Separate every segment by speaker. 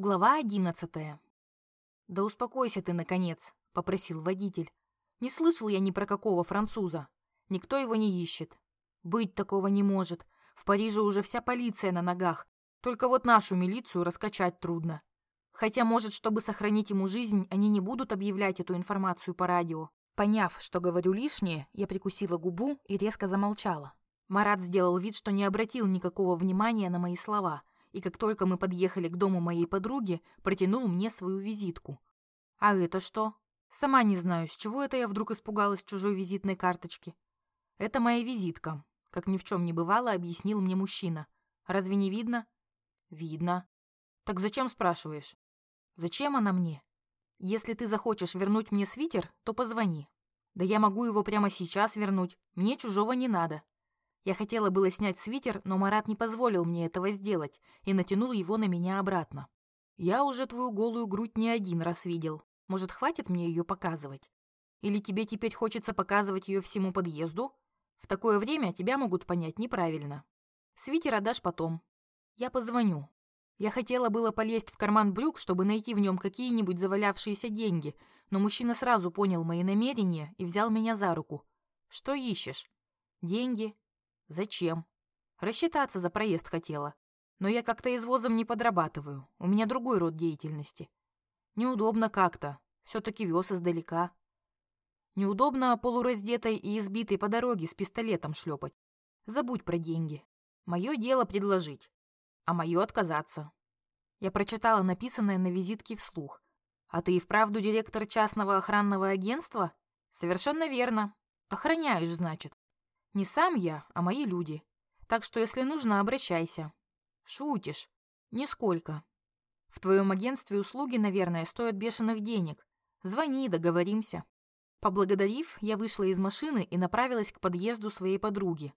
Speaker 1: Глава одиннадцатая. «Да успокойся ты, наконец», — попросил водитель. «Не слышал я ни про какого француза. Никто его не ищет. Быть такого не может. В Париже уже вся полиция на ногах. Только вот нашу милицию раскачать трудно. Хотя, может, чтобы сохранить ему жизнь, они не будут объявлять эту информацию по радио. Поняв, что говорю лишнее, я прикусила губу и резко замолчала. Марат сделал вид, что не обратил никакого внимания на мои слова — и как только мы подъехали к дому моей подруги, протянул мне свою визитку. А это что? Сама не знаю, с чего это я вдруг испугалась чужой визитной карточки. Это моя визитка, как ни в чем не бывало, объяснил мне мужчина. Разве не видно? Видно. Так зачем спрашиваешь? Зачем она мне? Если ты захочешь вернуть мне свитер, то позвони. Да я могу его прямо сейчас вернуть. Мне чужого не надо. Я хотела было снять свитер, но Марат не позволил мне этого сделать и натянул его на меня обратно. «Я уже твою голую грудь не один раз видел. Может, хватит мне ее показывать? Или тебе теперь хочется показывать ее всему подъезду? В такое время тебя могут понять неправильно. Свитер отдашь потом. Я позвоню. Я хотела было полезть в карман брюк, чтобы найти в нем какие-нибудь завалявшиеся деньги, но мужчина сразу понял мои намерения и взял меня за руку. Что ищешь? Деньги, Зачем? Рассчитаться за проезд хотела. Но я как-то извозом не подрабатываю. У меня другой род деятельности. Неудобно как-то. Все-таки вез издалека. Неудобно полураздетой и избитой по дороге с пистолетом шлепать. Забудь про деньги. Мое дело предложить, а мое отказаться. Я прочитала написанное на визитке вслух. А ты и вправду директор частного охранного агентства? Совершенно верно. Охраняешь, значит. Не сам я, а мои люди. Так что, если нужно, обращайся. Шутишь? Нисколько. В твоем агентстве услуги, наверное, стоят бешеных денег. Звони, договоримся. Поблагодарив, я вышла из машины и направилась к подъезду своей подруги.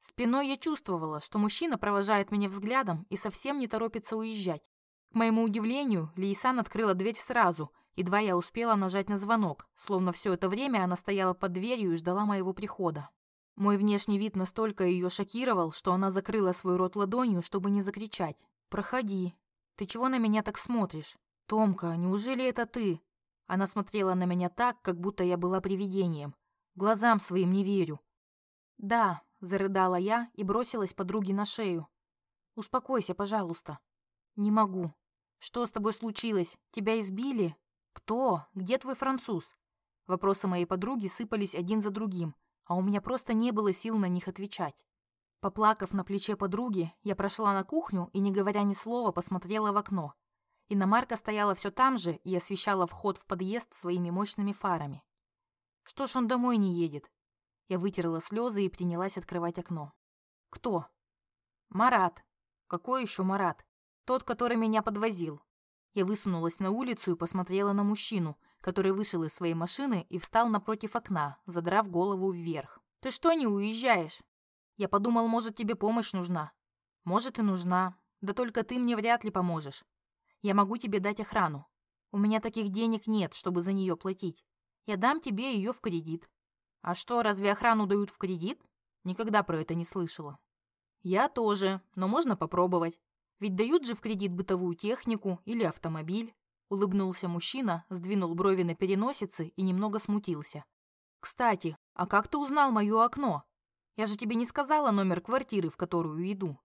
Speaker 1: Спиной я чувствовала, что мужчина провожает меня взглядом и совсем не торопится уезжать. К моему удивлению, Лейсан открыла дверь сразу, едва я успела нажать на звонок, словно все это время она стояла под дверью и ждала моего прихода. Мой внешний вид настолько ее шокировал, что она закрыла свой рот ладонью, чтобы не закричать. «Проходи. Ты чего на меня так смотришь? Томка, неужели это ты?» Она смотрела на меня так, как будто я была привидением. Глазам своим не верю. «Да», – зарыдала я и бросилась подруге на шею. «Успокойся, пожалуйста». «Не могу. Что с тобой случилось? Тебя избили? Кто? Где твой француз?» Вопросы моей подруги сыпались один за другим – а у меня просто не было сил на них отвечать. Поплакав на плече подруги, я прошла на кухню и, не говоря ни слова, посмотрела в окно. Иномарка стояла все там же и освещала вход в подъезд своими мощными фарами. Что ж он домой не едет? Я вытерла слезы и принялась открывать окно. Кто? Марат. Какой еще Марат? Тот, который меня подвозил. Я высунулась на улицу и посмотрела на мужчину, который вышел из своей машины и встал напротив окна, задрав голову вверх. «Ты что не уезжаешь?» «Я подумал, может, тебе помощь нужна». «Может, и нужна. Да только ты мне вряд ли поможешь. Я могу тебе дать охрану. У меня таких денег нет, чтобы за нее платить. Я дам тебе ее в кредит». «А что, разве охрану дают в кредит?» Никогда про это не слышала. «Я тоже, но можно попробовать. Ведь дают же в кредит бытовую технику или автомобиль. Улыбнулся мужчина, сдвинул брови на переносице и немного смутился. «Кстати, а как ты узнал мое окно? Я же тебе не сказала номер квартиры, в которую иду.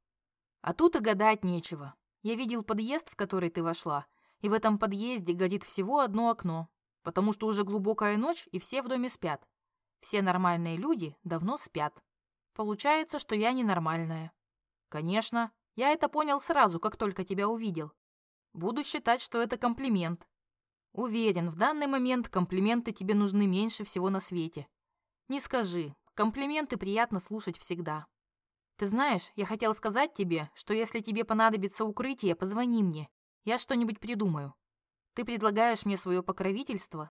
Speaker 1: А тут и гадать нечего. Я видел подъезд, в который ты вошла, и в этом подъезде горит всего одно окно, потому что уже глубокая ночь, и все в доме спят. Все нормальные люди давно спят. Получается, что я ненормальная. Конечно, я это понял сразу, как только тебя увидел. Буду считать, что это комплимент. Уверен, в данный момент комплименты тебе нужны меньше всего на свете. Не скажи, комплименты приятно слушать всегда. Ты знаешь, я хотел сказать тебе, что если тебе понадобится укрытие, позвони мне. Я что-нибудь придумаю. Ты предлагаешь мне свое покровительство?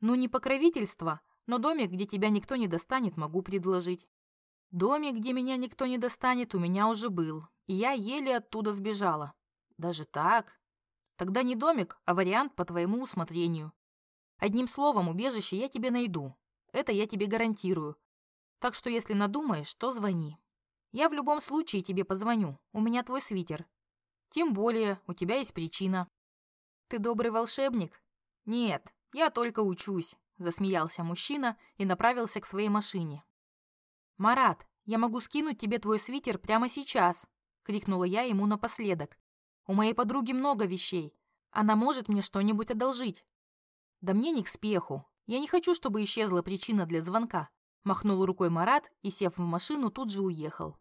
Speaker 1: Ну, не покровительство, но домик, где тебя никто не достанет, могу предложить. Домик, где меня никто не достанет, у меня уже был, и я еле оттуда сбежала. Даже так? Тогда не домик, а вариант по твоему усмотрению. Одним словом, убежище я тебе найду. Это я тебе гарантирую. Так что если надумаешь, то звони. Я в любом случае тебе позвоню. У меня твой свитер. Тем более, у тебя есть причина. Ты добрый волшебник? Нет, я только учусь, засмеялся мужчина и направился к своей машине. Марат, я могу скинуть тебе твой свитер прямо сейчас, крикнула я ему напоследок. У моей подруги много вещей. Она может мне что-нибудь одолжить. Да мне не к спеху. Я не хочу, чтобы исчезла причина для звонка. Махнул рукой Марат и, сев в машину, тут же уехал.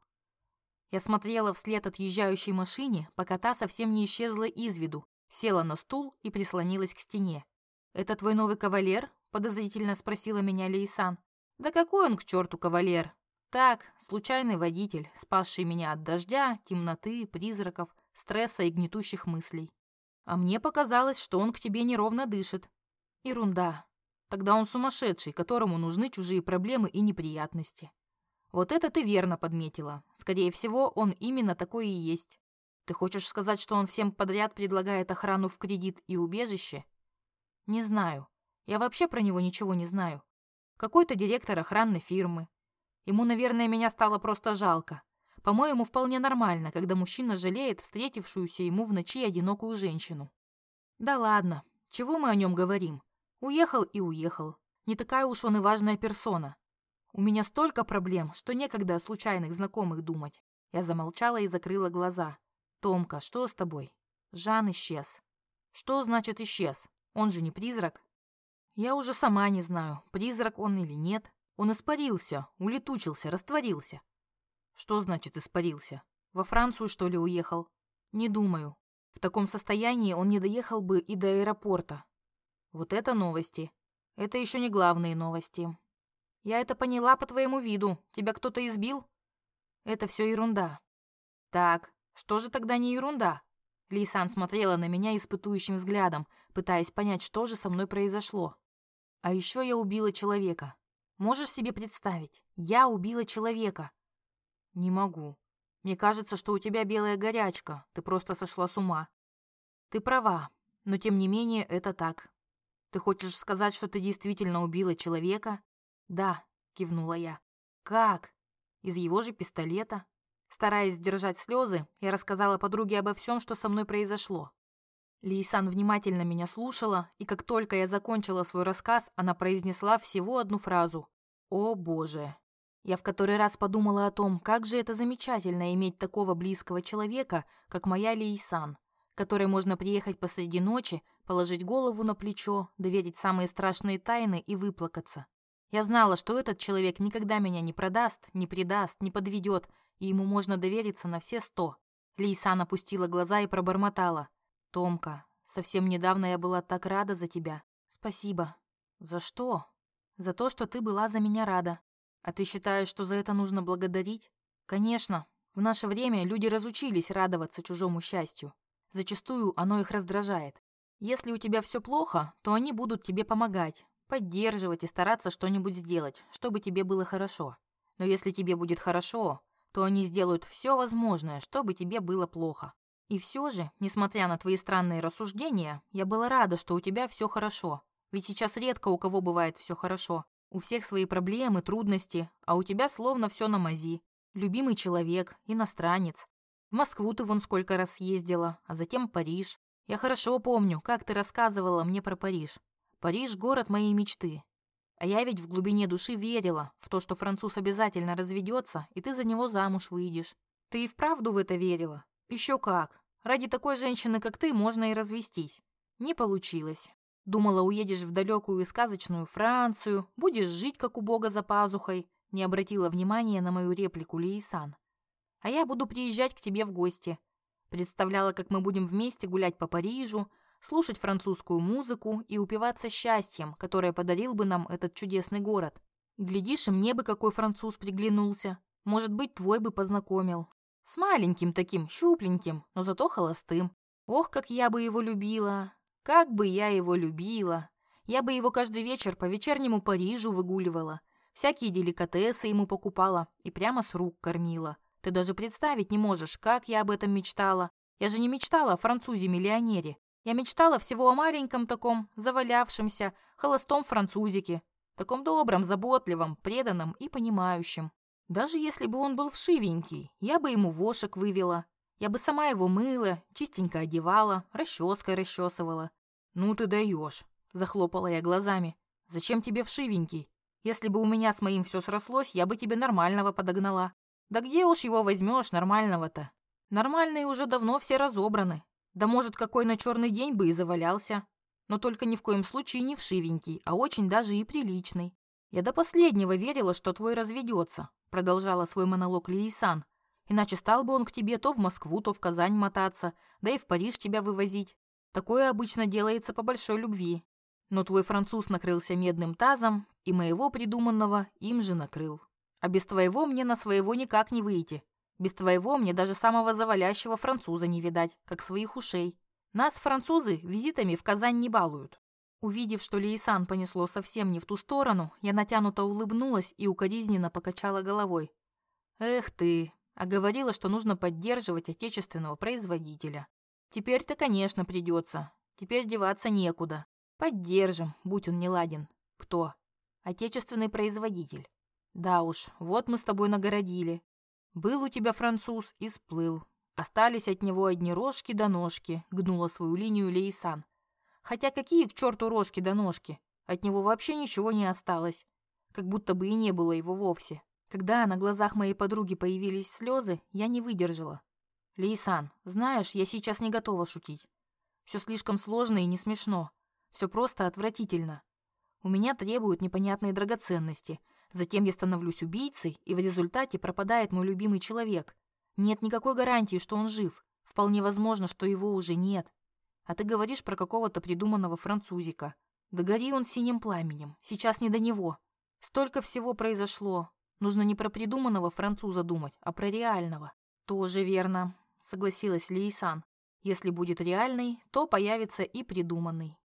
Speaker 1: Я смотрела вслед отъезжающей машине, пока та совсем не исчезла из виду, села на стул и прислонилась к стене. «Это твой новый кавалер?» – подозрительно спросила меня Лейсан. «Да какой он к черту кавалер? Так, случайный водитель, спасший меня от дождя, темноты, призраков, стресса и гнетущих мыслей. А мне показалось, что он к тебе неровно дышит. Ерунда. Тогда он сумасшедший, которому нужны чужие проблемы и неприятности. Вот это ты верно подметила. Скорее всего, он именно такой и есть. Ты хочешь сказать, что он всем подряд предлагает охрану в кредит и убежище? Не знаю. Я вообще про него ничего не знаю. Какой-то директор охранной фирмы, Ему, наверное, меня стало просто жалко. По-моему, вполне нормально, когда мужчина жалеет встретившуюся ему в ночи одинокую женщину. Да ладно, чего мы о нем говорим? Уехал и уехал. Не такая уж он и важная персона. У меня столько проблем, что некогда о случайных знакомых думать. Я замолчала и закрыла глаза. Томка, что с тобой? Жан исчез. Что значит исчез? Он же не призрак. Я уже сама не знаю, призрак он или нет. Он испарился, улетучился, растворился. Что значит испарился? Во Францию, что ли, уехал? Не думаю. В таком состоянии он не доехал бы и до аэропорта. Вот это новости. Это еще не главные новости. Я это поняла по твоему виду. Тебя кто-то избил? Это все ерунда. Так, что же тогда не ерунда? Лисан смотрела на меня испытующим взглядом, пытаясь понять, что же со мной произошло. А еще я убила человека. Можешь себе представить? Я убила человека. Не могу. Мне кажется, что у тебя белая горячка. Ты просто сошла с ума. Ты права, но тем не менее это так. Ты хочешь сказать, что ты действительно убила человека? Да, кивнула я. Как? Из его же пистолета? Стараясь сдержать слезы, я рассказала подруге обо всем, что со мной произошло. Лейсан внимательно меня слушала, и как только я закончила свой рассказ, она произнесла всего одну фразу. «О, Боже!» Я в который раз подумала о том, как же это замечательно иметь такого близкого человека, как моя Лейсан, которой можно приехать посреди ночи, положить голову на плечо, доверить самые страшные тайны и выплакаться. Я знала, что этот человек никогда меня не продаст, не предаст, не подведет, и ему можно довериться на все сто. Лейсан опустила глаза и пробормотала. Томка, совсем недавно я была так рада за тебя. Спасибо. За что? За то, что ты была за меня рада. А ты считаешь, что за это нужно благодарить? Конечно. В наше время люди разучились радоваться чужому счастью. Зачастую оно их раздражает. Если у тебя все плохо, то они будут тебе помогать, поддерживать и стараться что-нибудь сделать, чтобы тебе было хорошо. Но если тебе будет хорошо, то они сделают все возможное, чтобы тебе было плохо. И все же, несмотря на твои странные рассуждения, я была рада, что у тебя все хорошо. Ведь сейчас редко у кого бывает все хорошо. У всех свои проблемы, трудности, а у тебя словно все на мази. Любимый человек, иностранец. В Москву ты вон сколько раз съездила, а затем Париж. Я хорошо помню, как ты рассказывала мне про Париж. Париж – город моей мечты. А я ведь в глубине души верила в то, что француз обязательно разведется, и ты за него замуж выйдешь. Ты и вправду в это верила? Еще как. Ради такой женщины, как ты, можно и развестись. Не получилось. Думала, уедешь в далекую и сказочную Францию, будешь жить, как у бога за пазухой. Не обратила внимания на мою реплику Лейсан. А я буду приезжать к тебе в гости. Представляла, как мы будем вместе гулять по Парижу, слушать французскую музыку и упиваться счастьем, которое подарил бы нам этот чудесный город. Глядишь, и мне бы какой француз приглянулся. Может быть, твой бы познакомил. С маленьким таким, щупленьким, но зато холостым. Ох, как я бы его любила. Как бы я его любила. Я бы его каждый вечер по вечернему Парижу выгуливала. Всякие деликатесы ему покупала и прямо с рук кормила. Ты даже представить не можешь, как я об этом мечтала. Я же не мечтала о французе-миллионере. Я мечтала всего о маленьком таком, завалявшемся, холостом французике. Таком добром, заботливом, преданном и понимающем. Даже если бы он был вшивенький, я бы ему вошек вывела. Я бы сама его мыла, чистенько одевала, расческой расчесывала. Ну ты даешь, захлопала я глазами. Зачем тебе вшивенький? Если бы у меня с моим все срослось, я бы тебе нормального подогнала. Да где уж его возьмешь нормального-то? Нормальные уже давно все разобраны. Да может, какой на черный день бы и завалялся. Но только ни в коем случае не вшивенький, а очень даже и приличный. Я до последнего верила, что твой разведется, продолжала свой монолог Лиисан. Иначе стал бы он к тебе то в Москву, то в Казань мотаться, да и в Париж тебя вывозить. Такое обычно делается по большой любви. Но твой француз накрылся медным тазом, и моего придуманного им же накрыл. А без твоего мне на своего никак не выйти. Без твоего мне даже самого завалящего француза не видать, как своих ушей. Нас, французы, визитами в Казань не балуют. Увидев, что Лейсан понесло совсем не в ту сторону, я натянуто улыбнулась и укоризненно покачала головой. «Эх ты, а говорила, что нужно поддерживать отечественного производителя. Теперь-то, конечно, придется. Теперь деваться некуда. Поддержим, будь он не ладен. Кто? Отечественный производитель. Да уж, вот мы с тобой нагородили. Был у тебя француз и сплыл. Остались от него одни рожки да ножки, гнула свою линию Лейсан. Хотя какие к черту рожки да ножки? От него вообще ничего не осталось. Как будто бы и не было его вовсе. Когда на глазах моей подруги появились слезы, я не выдержала. Лейсан, знаешь, я сейчас не готова шутить. Все слишком сложно и не смешно. Все просто отвратительно. У меня требуют непонятные драгоценности. Затем я становлюсь убийцей, и в результате пропадает мой любимый человек. Нет никакой гарантии, что он жив. Вполне возможно, что его уже нет. А ты говоришь про какого-то придуманного французика. Да гори он синим пламенем. Сейчас не до него. Столько всего произошло. Нужно не про придуманного француза думать, а про реального. Тоже верно, согласилась Лейсан. Если будет реальный, то появится и придуманный.